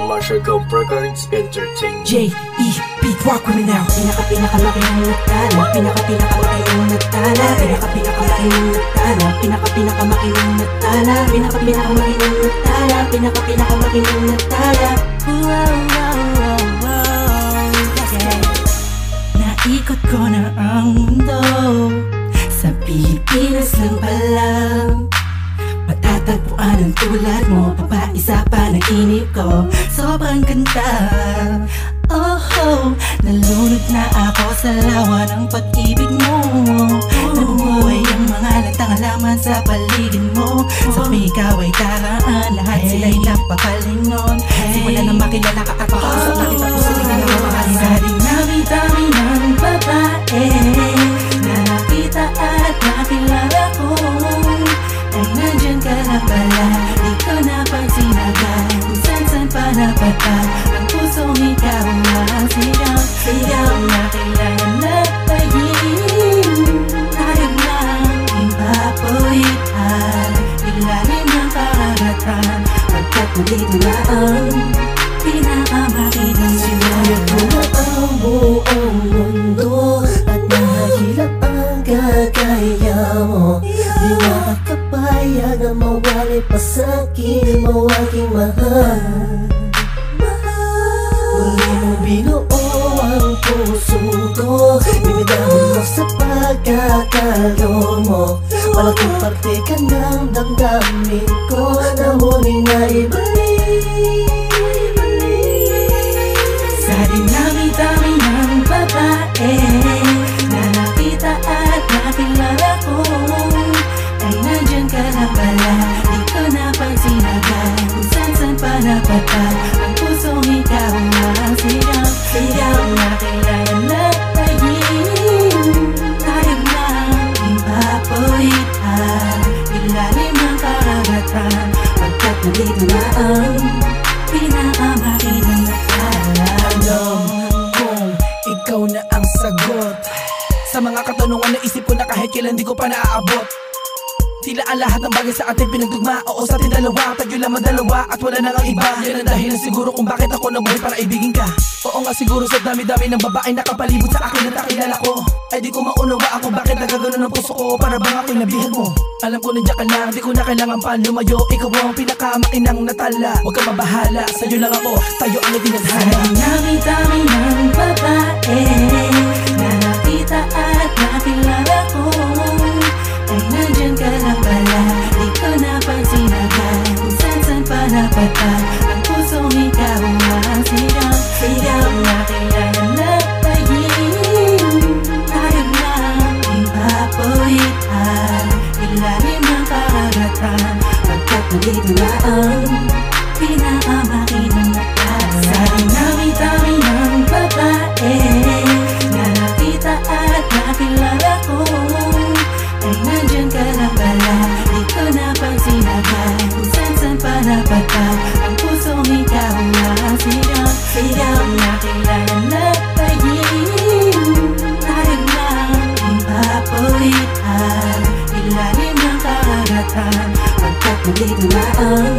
Marshall Gump Records Entertainment. J.E. Beat Rock Criminal Pinaka pinaka laki ng nagtala Pinaka pinaka laki ng nagtala Pinaka pinaka laki ng nagtala Pinaka pinaka laki ng nagtala Pinaka pinaka laki ng nagtala Pinaka pinaka laki ng nagtala Wow wow wow. Wow yeah. Naikot ko na ang mundo. Sa Pilipinas lang pala Ang tulad mo Papaisa pa ng inip ko. Sobrang ganda. Oh, oh Nalunod na ako sa lawa ng pag-ibig mo. Nabubuhay ang mga lantang halaman sa paligid mo. Sa ikaw ay daraan Lahat sila'y napapalingon Simula na makilala ka at nandito na ang Pinakamakinang Sinayag ko na ang buong mundo At nahihilap ang gagaya mo Di makakapayag na mawali pa sa'kin mo aking mahal Muli mo binuo ang puso ko Bibidahon mo sa pagkakalo mo Malaking parte ka ng damdamin ko. Na muli na ibalik Sa dinami-dami ng babae Na nakita at nakilala ko Ay nandyan ka na pala. Di ko napansin agad Kung saan-saan pa napatag Pagkat nandito na ang Pinakamakinang nakala Alam kong ikaw na ang sagot. Sa mga katanungan na isip ko na kahit kailan di ko pa naaabot Tila ang lahat ng bagay sa atin pinagdugma Oo sa atin dalawa, tayo lamang dalawa At wala na ang iba. Yan ang dahilan siguro kung bakit ako nabuhay para ibigin ka. Oo nga siguro sa dami-dami ng babae nakapalibot sa akin at nakilala ko. Ay di ko maunawa ako bakit nagagano ng puso ko Para bang ako'y nabihag mo. Alam ko nandiyan ka lang, di ko na kailangan pa lumayo. Ikaw ang pinakamakinang natala. Huwag ka mabahala, sa'yo lang ako. Tayo ang itinadhana Dami-dami ng babae Na nakita at nakilala ko Pagkat nandito na ang I'm